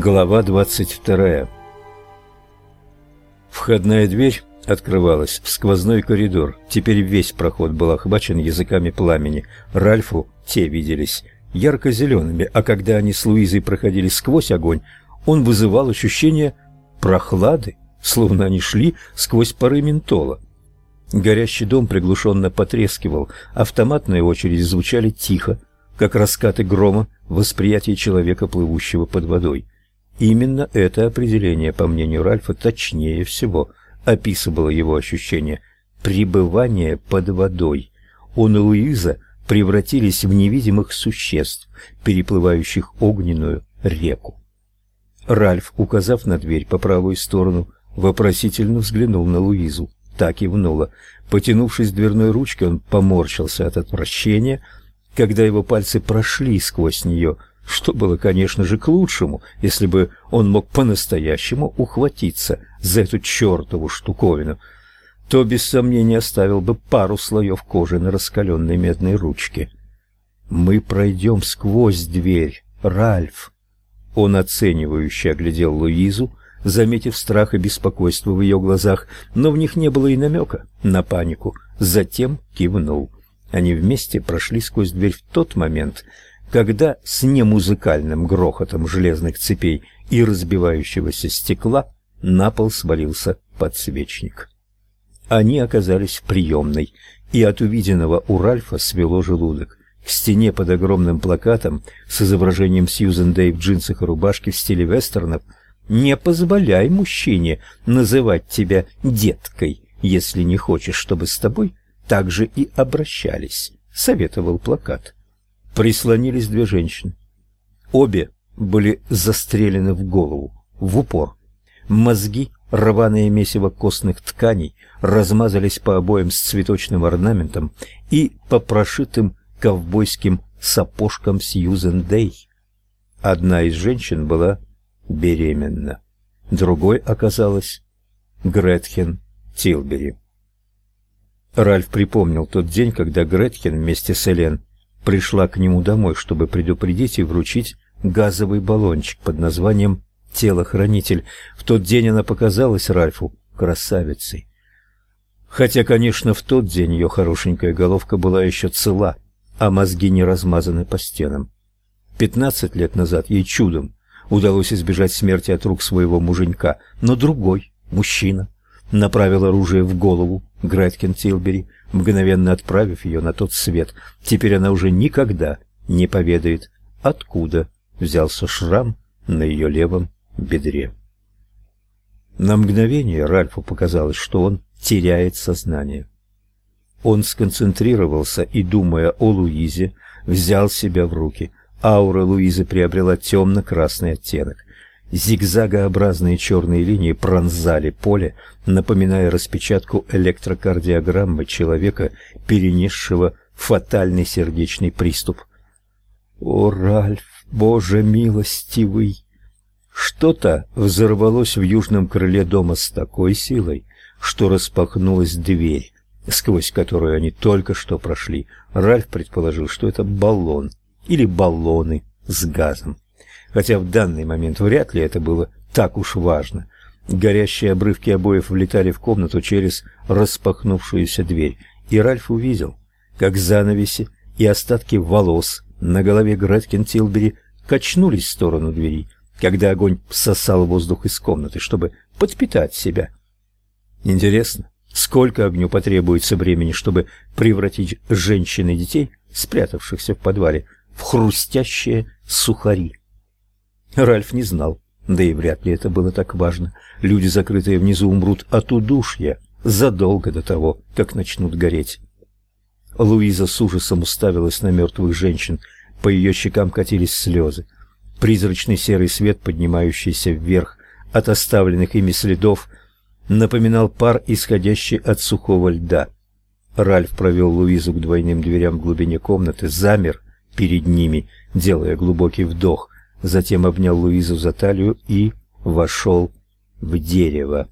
Глава 22. Входная дверь открывалась в сквозной коридор. Теперь весь проход был охвачен языками пламени. Ральфу те виделись ярко-зелеными, а когда они с Луизой проходили сквозь огонь, он вызывал ощущение прохлады, словно они шли сквозь пары ментола. Горящий дом приглушенно потрескивал, автоматные очереди звучали тихо, как раскаты грома в восприятии человека, плывущего под водой. Именно это определение, по мнению Ральфа, точнее всего описывало его ощущение пребывания под водой. Он и Луиза превратились в невидимых существ, переплывающих огненную реку. Ральф, указав на дверь по правую сторону, вопросительно взглянул на Луизу. Так и внула. Потянувшись к дверной ручке, он поморщился от отвращения, когда его пальцы прошли сквозь нее, что было, конечно же, к лучшему, если бы он мог по-настоящему ухватиться за эту чертову штуковину, то без сомнения оставил бы пару слоев кожи на раскаленной медной ручке. «Мы пройдем сквозь дверь, Ральф!» Он оценивающе оглядел Луизу, заметив страх и беспокойство в ее глазах, но в них не было и намека на панику. Затем кивнул. Они вместе прошли сквозь дверь в тот момент, когда с немузыкальным грохотом железных цепей и разбивающегося стекла на пол свалился подсвечник. Они оказались в приемной, и от увиденного у Ральфа свело желудок. К стене под огромным плакатом с изображением Сьюзен Дэй в джинсах и рубашке в стиле вестернов «Не позволяй мужчине называть тебя деткой, если не хочешь, чтобы с тобой так же и обращались», — советовал плакат прислонились две женщины. Обе были застрелены в голову, в упор. Мозги, рваное месиво костных тканей, размазались по обоям с цветочным орнаментом и по прошитым ковбойским сапожкам Сьюзен Дэй. Одна из женщин была беременна, другой оказалась Гретхен Тилбери. Ральф припомнил тот день, когда Гретхен вместе с Элен пришла к нему домой, чтобы предупредить и вручить газовый баллончик под названием «Телохранитель». В тот день она показалась Ральфу красавицей. Хотя, конечно, в тот день ее хорошенькая головка была еще цела, а мозги не размазаны по стенам. Пятнадцать лет назад ей чудом удалось избежать смерти от рук своего муженька, но другой, мужчина, направил оружие в голову Греткин Тилбери, мгновенно отправив ее на тот свет. Теперь она уже никогда не поведает, откуда взялся шрам на ее левом бедре. На мгновение Ральфу показалось, что он теряет сознание. Он сконцентрировался и, думая о Луизе, взял себя в руки. Аура Луизы приобрела темно-красный оттенок. Зигзагообразные черные линии пронзали поле, напоминая распечатку электрокардиограммы человека, перенесшего фатальный сердечный приступ. О, Ральф, Боже милостивый! Что-то взорвалось в южном крыле дома с такой силой, что распахнулась дверь, сквозь которую они только что прошли. Ральф предположил, что это баллон или баллоны с газом хотя в данный момент вряд ли это было так уж важно. Горящие обрывки обоев влетали в комнату через распахнувшуюся дверь, и Ральф увидел, как занавеси и остатки волос на голове Греткин Тилбери качнулись в сторону двери, когда огонь всосал воздух из комнаты, чтобы подпитать себя. Интересно, сколько огню потребуется времени, чтобы превратить женщин и детей, спрятавшихся в подвале, в хрустящие сухари? Ральф не знал, да и вряд ли это было так важно. Люди, закрытые внизу, умрут от удушья задолго до того, как начнут гореть. Луиза с ужасом уставилась на мертвых женщин, по ее щекам катились слезы. Призрачный серый свет, поднимающийся вверх от оставленных ими следов, напоминал пар, исходящий от сухого льда. Ральф провел Луизу к двойным дверям в глубине комнаты, замер перед ними, делая глубокий вдох, затем обнял Луизу за талию и вошел в дерево.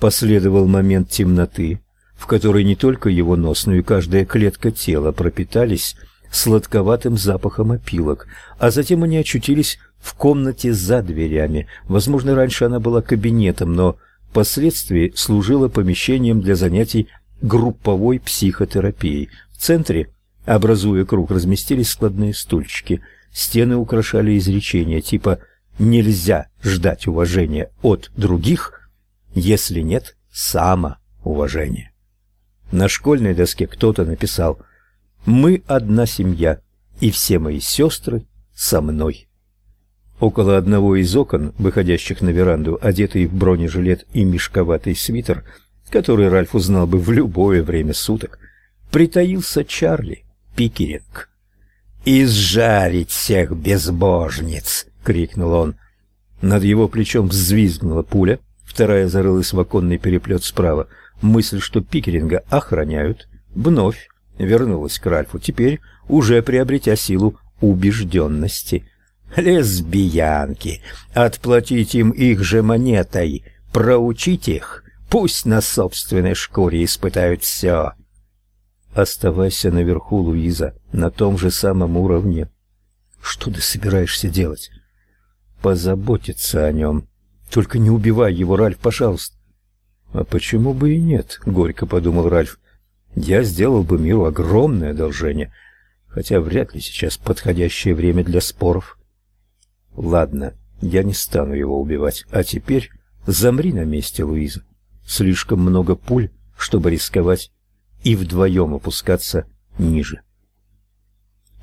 Последовал момент темноты, в которой не только его нос, но и каждая клетка тела пропитались сладковатым запахом опилок, а затем они очутились в комнате за дверями. Возможно, раньше она была кабинетом, но впоследствии служила помещением для занятий групповой психотерапией. В центре, образуя круг, разместились складные стульчики. Стены украшали изречения типа «нельзя ждать уважения от других, если нет самоуважения». На школьной доске кто-то написал «Мы одна семья, и все мои сестры со мной». Около одного из окон, выходящих на веранду, одетый в бронежилет и мешковатый свитер, который Ральф узнал бы в любое время суток, притаился Чарли Пикеринг. «Изжарить всех безбожниц!» — крикнул он. Над его плечом взвизгнула пуля, вторая зарылась в оконный переплет справа. Мысль, что Пикеринга охраняют, вновь вернулась к Ральфу, теперь уже приобретя силу убежденности. Лесбиянки, отплатить им их же монетой, проучить их, пусть на собственной шкуре испытают все. Оставайся наверху, Луиза, на том же самом уровне. Что ты собираешься делать? Позаботиться о нем. Только не убивай его, Ральф, пожалуйста. А почему бы и нет, горько подумал Ральф. Я сделал бы миру огромное одолжение, хотя вряд ли сейчас подходящее время для споров. Ладно, я не стану его убивать. А теперь замри на месте, Луиза. Слишком много пуль, чтобы рисковать и вдвоем опускаться ниже.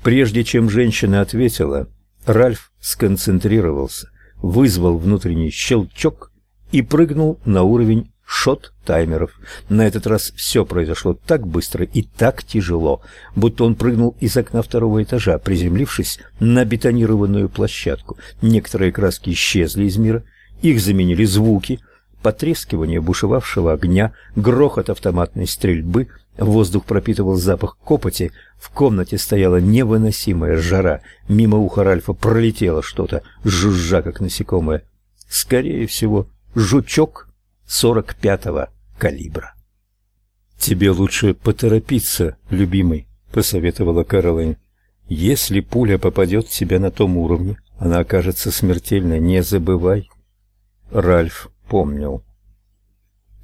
Прежде чем женщина ответила, Ральф сконцентрировался, вызвал внутренний щелчок и прыгнул на уровень шот-таймеров. На этот раз все произошло так быстро и так тяжело, будто он прыгнул из окна второго этажа, приземлившись на бетонированную площадку. Некоторые краски исчезли из мира, их заменили звуки, потрескивание бушевавшего огня, грохот автоматной стрельбы, воздух пропитывал запах копоти, в комнате стояла невыносимая жара, мимо уха Ральфа пролетело что-то, жужжа как насекомое. Скорее всего, жучок 45-го калибра. Тебе лучше поторопиться, любимый, посоветовала Каролин. Если пуля попадет в тебя на том уровне, она окажется смертельной, не забывай. Ральф помнил.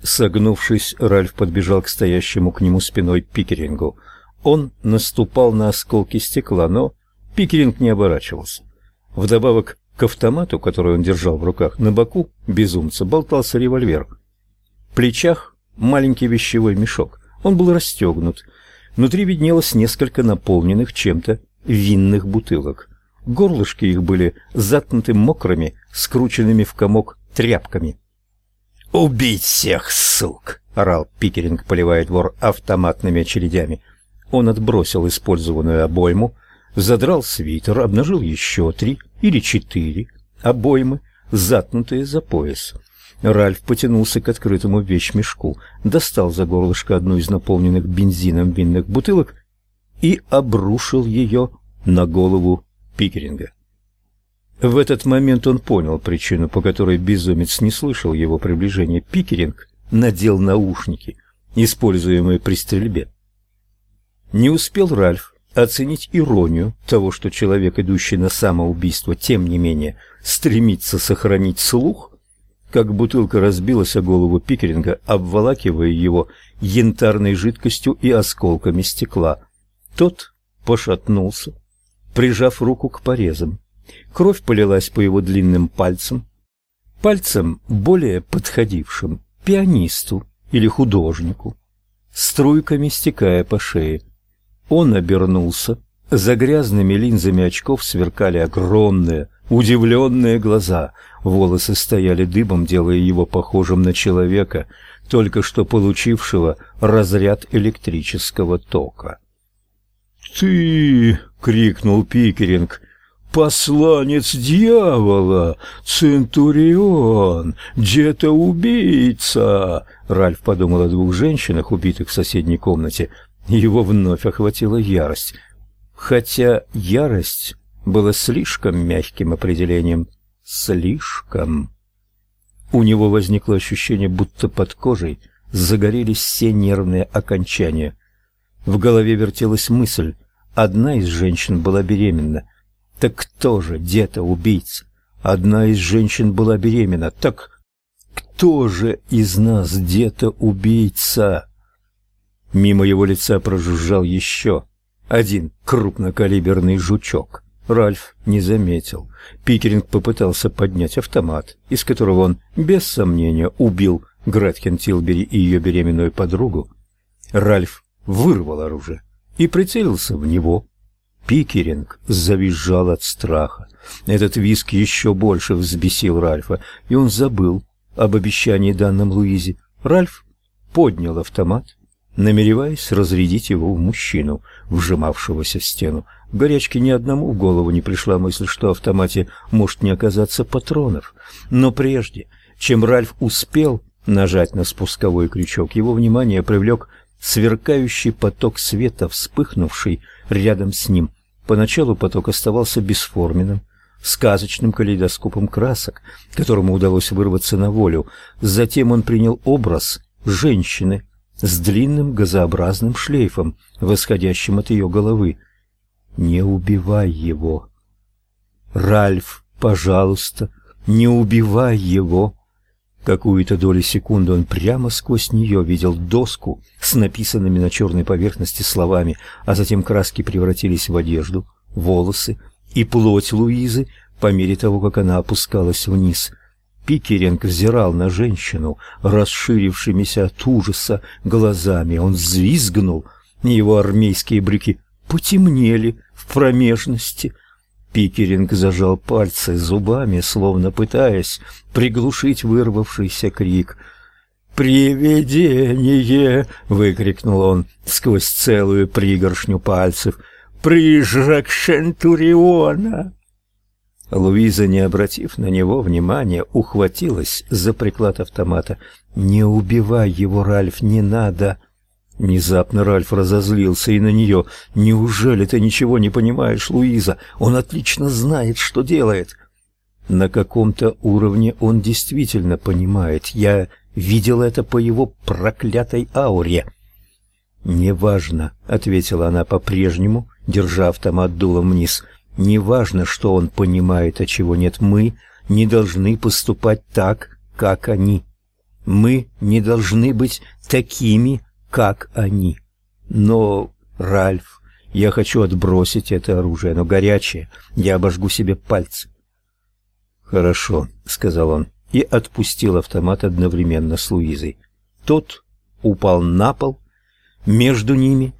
Согнувшись, Ральф подбежал к стоящему к нему спиной Пикерингу. Он наступал на осколки стекла, но Пикеринг не оборачивался. Вдобавок к автомату, который он держал в руках, на боку безумца болтался револьвер. В плечах маленький вещевой мешок. Он был расстегнут. Внутри виднелось несколько наполненных чем-то винных бутылок. Горлышки их были заткнуты мокрыми, скрученными в комок тряпками. «Убить всех, сук!» — орал Пикеринг, поливая двор автоматными очередями. Он отбросил использованную обойму, задрал свитер, обнажил еще три или четыре обоймы, заткнутые за пояс. Ральф потянулся к открытому вещмешку, достал за горлышко одну из наполненных бензином винных бутылок и обрушил ее на голову Пикеринга. В этот момент он понял причину, по которой безумец не слышал его приближения. Пикеринг надел наушники, используемые при стрельбе. Не успел Ральф оценить иронию того, что человек, идущий на самоубийство, тем не менее стремится сохранить слух, как бутылка разбилась о голову Пикеринга, обволакивая его янтарной жидкостью и осколками стекла. Тот пошатнулся, прижав руку к порезам. Кровь полилась по его длинным пальцам, пальцам более подходившим пианисту или художнику, струйками стекая по шее. Он обернулся. За грязными линзами очков сверкали огромные, удивленные глаза. Волосы стояли дыбом, делая его похожим на человека, только что получившего разряд электрического тока. «Ты!» — крикнул Пикеринг. «Посланец дьявола! Центурион! Где-то убийца!» Ральф подумал о двух женщинах, убитых в соседней комнате, его вновь охватила ярость. Хотя ярость была слишком мягким определением. Слишком. У него возникло ощущение, будто под кожей загорелись все нервные окончания. В голове вертелась мысль. Одна из женщин была беременна. Так кто же где-то убийца? Одна из женщин была беременна. Так кто же из нас где-то убийца? Мимо его лица прожужжал еще один крупнокалиберный жучок. Ральф не заметил. Пикеринг попытался поднять автомат, из которого он, без сомнения, убил Гретхен Тилбери и ее беременную подругу. Ральф вырвал оружие и прицелился в него. Пикеринг завизжал от страха. Этот визг еще больше взбесил Ральфа, и он забыл об обещании данном Луизе. Ральф поднял автомат, намереваясь разрядить его в мужчину, вжимавшегося в стену. В горячке ни одному в голову не пришла мысль, что в автомате может не оказаться патронов. Но прежде, чем Ральф успел нажать на спусковой крючок, его внимание привлек сверкающий поток света, вспыхнувший рядом с ним. Поначалу поток оставался бесформенным, сказочным калейдоскопом красок, которому удалось вырваться на волю. Затем он принял образ женщины с длинным газообразным шлейфом, восходящим от ее головы. Не убивай его. Ральф, пожалуйста, не убивай его. Какую-то долю секунды он прямо сквозь нее видел доску с написанными на черной поверхности словами, а затем краски превратились в одежду, волосы и плоть Луизы по мере того, как она опускалась вниз. Пикеринг взирал на женщину, расширившимися от ужаса глазами. Он взвизгнул, его армейские брюки потемнели в промежности — Пикеринг зажал пальцы зубами, словно пытаясь приглушить вырвавшийся крик. «Привидение!» — выкрикнул он сквозь целую пригоршню пальцев. «Призрак Шентуриона!» Луиза, не обратив на него внимания, ухватилась за приклад автомата. «Не убивай его, Ральф, не надо!» Внезапно Ральф разозлился и на нее. «Неужели ты ничего не понимаешь, Луиза? Он отлично знает, что делает». На каком-то уровне он действительно понимает. Я видел это по его проклятой ауре. «Неважно», — ответила она по-прежнему, держа автомат дулом вниз. «Неважно, что он понимает, а чего нет. Мы не должны поступать так, как они. Мы не должны быть такими, как они. Но, Ральф, я хочу отбросить это оружие, оно горячее, я обожгу себе пальцы. Хорошо, сказал он и отпустил автомат одновременно с Луизой. Тот упал на пол между ними,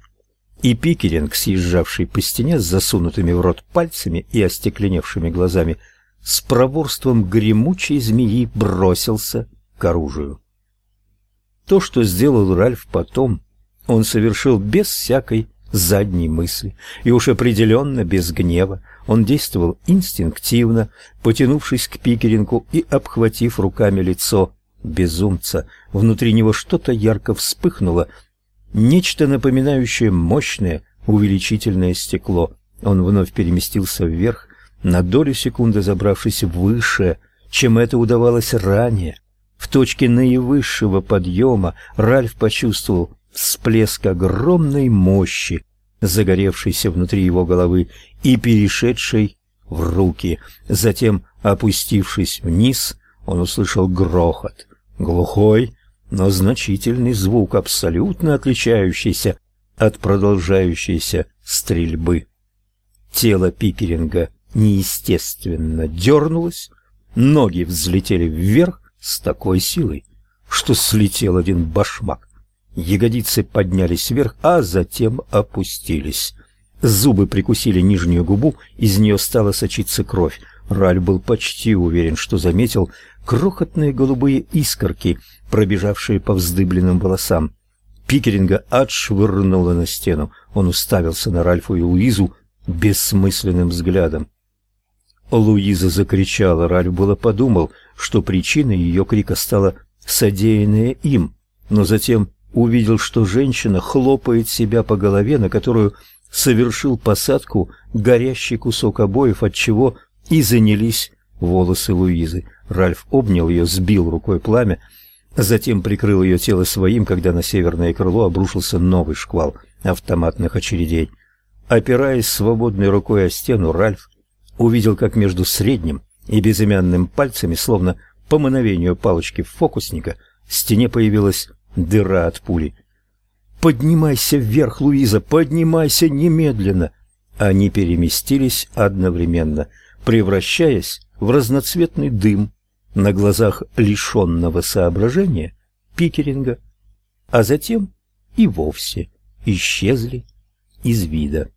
и Пикеринг, съезжавший по стене с засунутыми в рот пальцами и остекленевшими глазами, с проворством гремучей змеи бросился к оружию. То, что сделал Ральф потом, он совершил без всякой задней мысли, и уж определенно без гнева. Он действовал инстинктивно, потянувшись к Пикерингу и обхватив руками лицо безумца. Внутри него что-то ярко вспыхнуло, нечто напоминающее мощное увеличительное стекло. Он вновь переместился вверх, на долю секунды забравшись выше, чем это удавалось ранее. В точке наивысшего подъема Ральф почувствовал всплеск огромной мощи, загоревшейся внутри его головы и перешедшей в руки. Затем, опустившись вниз, он услышал грохот, глухой, но значительный звук, абсолютно отличающийся от продолжающейся стрельбы. Тело Пикеринга неестественно дернулось, ноги взлетели вверх, с такой силой, что слетел один башмак. Ягодицы поднялись вверх, а затем опустились. Зубы прикусили нижнюю губу, из нее стала сочиться кровь. Раль был почти уверен, что заметил крохотные голубые искорки, пробежавшие по вздыбленным волосам. Пикеринга отшвырнуло на стену. Он уставился на Ральфу и Луизу бессмысленным взглядом. Луиза закричала. Ральф было подумал, что причиной ее крика стало содеянное им, но затем увидел, что женщина хлопает себя по голове, на которую совершил посадку горящий кусок обоев, от чего и занялись волосы Луизы. Ральф обнял ее, сбил рукой пламя, затем прикрыл ее тело своим, когда на северное крыло обрушился новый шквал автоматных очередей. Опираясь свободной рукой о стену, Ральф увидел, как между средним и безымянным пальцами, словно по мановению палочки фокусника, в стене появилась дыра от пули. «Поднимайся вверх, Луиза, поднимайся немедленно!» Они переместились одновременно, превращаясь в разноцветный дым на глазах лишенного соображения Пикеринга, а затем и вовсе исчезли из вида.